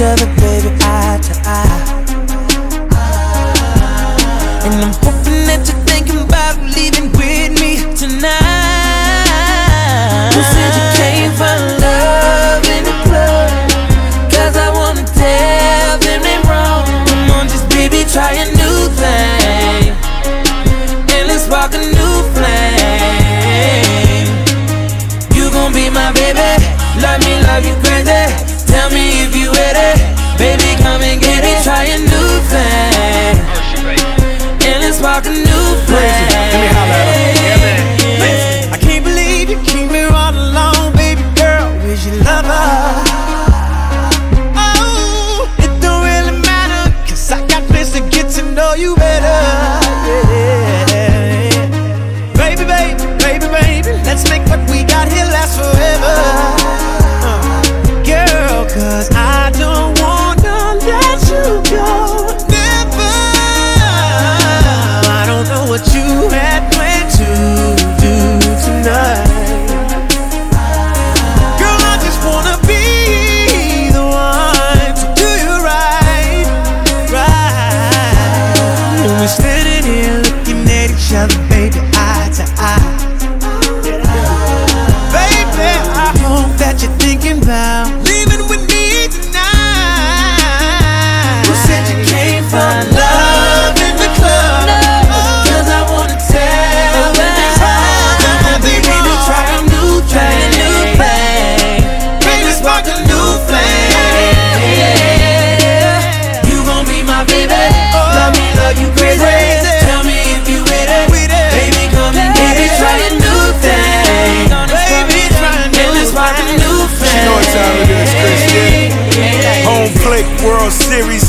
each other, baby, eye to eye. And I'm hoping that you're thinking about leaving with me tonight. Who said you came for love in the club. Cause I wanna tell them they wrong. Come on, just baby, try a new thing. And let's walk a new flame. You gon' be my baby. Love me, love you crazy. Tell me if you with it. Baby, come and get it. Try a new thing. And let's spark a new flame. 섹션.